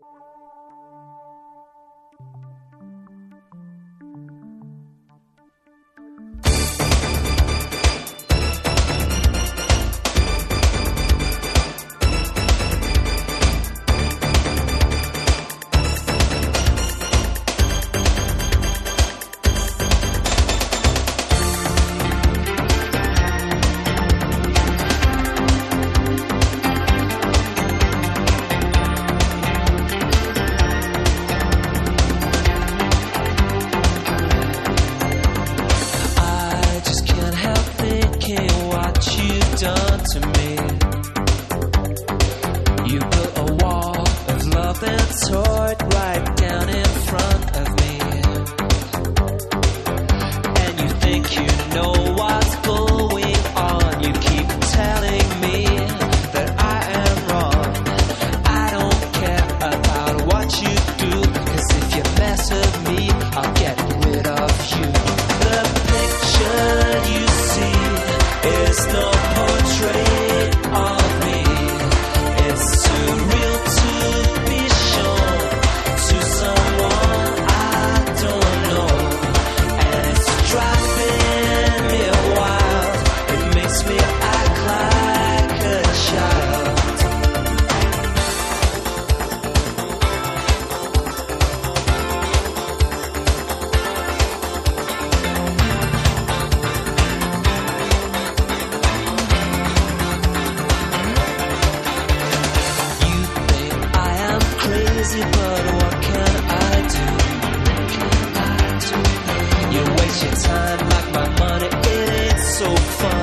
Bye. something soared right down in front of me. but what can I do? You waste your time like my money, so fun.